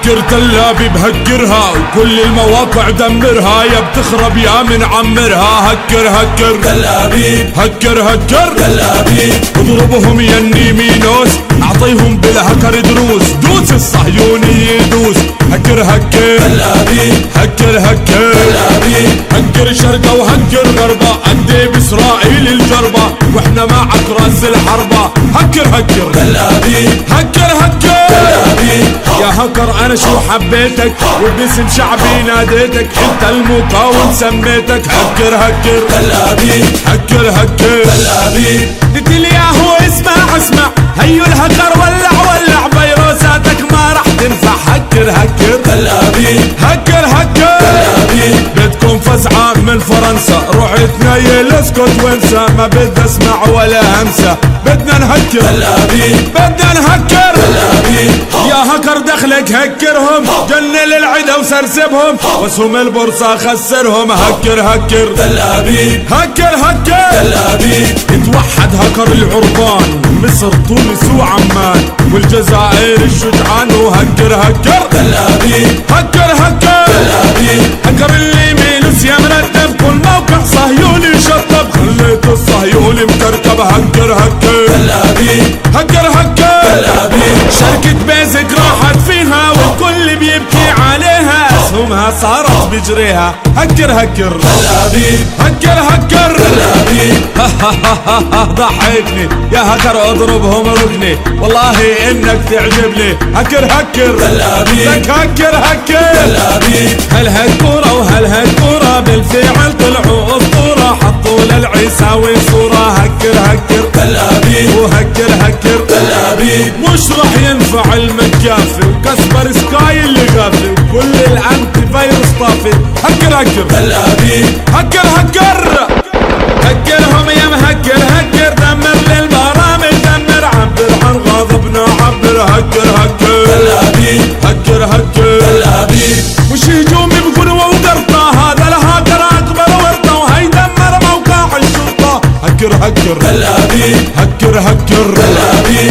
هكر تل ابيب هكرها وكل المواقع دمرها يا بتخرب يا من عمرها. هكر هكر تل ابيب هكر هكر تل ابيب اضربهم يا النيمينوس. أعطيهم بالهكر دروس. دوس الصهيوني يدوس. هكر هكر تل ابيب هكر هكر تل ابيب هكر شرقة وهكر غربة. أدي بإسرائيل الجربة وإحنا معك راس الحربة. هكر هكر تل ابيب هكر هكر هكر أنا شو حبيتك؟ وباسم شعبي ناديتك أنت المقاوم سميتك. هكر هكر. تل أبيب. هكر هكر. تل أبيب. قلت لي يا هو اسمع اسمع. هيو الهكر ولع اسكت وانسى ما بدي اسمع ولا همسة بدنا نهكر. بدنا نهكر. يا هكر دخلك هكرهم. جنن العدا وسرسبهم. واسهم البورصة خسرهم. هكر هكر. تل أبيب. هكر هكر. تل أبيب. اتوحد هكر العربان. مصر تونس وعمان. والجزائر الشجعان. وهكر هكر. تل أبيب. هكر هكر. تل أبيب. بجريها. هكر هكر. تل ابيب هكر هكر. تل ابيب ضحكني. يا هكر اضربهم ركني والله إنك تعجبني. هكر هكر. تل ابيب لك هكر هكر. تل ابيب هل هالكورة وهل هالكورة بالفعل طلعوا أسطورة. حطوا للعيساوي صورة هكر هكر. تل ابيب وهكر هكر. تل ابيب مش راح ينفع ال McAfee و Kaspersky اللي غافي وكل ال antivirus طافي هكر هكر هكر هكر هكرهم يا مهكر هكر دمر للبرامج دمر عبر عن غضبنا عبر هكر هكر هكر هكر تل ابيب وش هجومي بقنوة وقرطة هذا الهاكر أكبر ورطة وهي دمر موقع الشرطة هكر هكر ابيب هكر هكر تل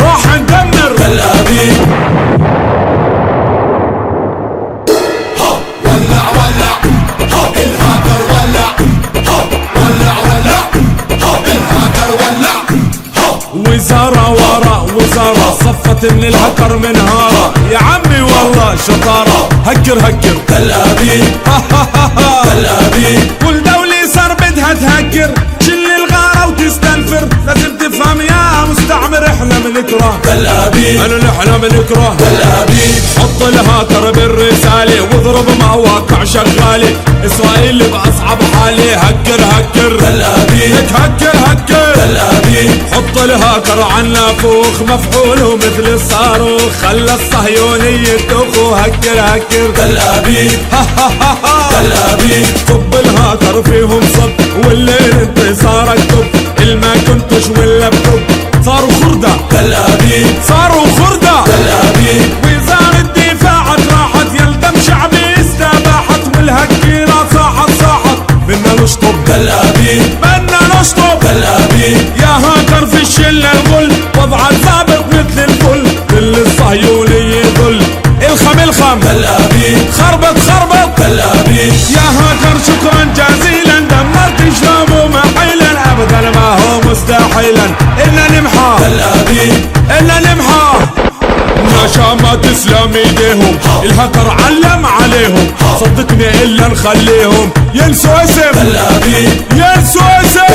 راح ندمر تل ابيب ولع ولع الهاكر ولع ولع ولع الهاكر ولع وزارة ورا وزارة صفت من الهكر منهارة يا عمي والله شطارة. هكر هكر تل ابيب تل ابيب كل دولة صار بدها تهكر بنكره تل ابيب أنا نحن بنكره تل ابيب حط الهاكر بالرسالة واضرب مواقع شغالة. إسرائيل بأصعب حالة. هكر هكر ابيب لك هكر ابيب حط الهاكر عنا فوخ مفعول ومثل الصاروخ. خلى الصهيوني يدوخ وهكر هكر تل ابيب تل ابيب صب الهاكر فيهم صب. والليل انتصارك طب. الما كنتش ولا خردة تل ابيب صاروا خردة. وزارة دفاعك راحت يلدم شعبي. استباحت والهكيرة صاحت صاحت. بدنا نشطب. تل ابيب بدنا نشطب. تل ابيب يا هاكر في الشلة الغل. وضعك ثابت مثل الفل. كل الصهيوني الخم الخم. خربط خربط. تل ابيب يا هاكر شكرا جزيلا. دمرت هو مستحيلا. الا نمحى. تسلم ايديهم الهكر علم عليهم. صدقني إلا نخليهم. ينسوا اسم ينسوا اسم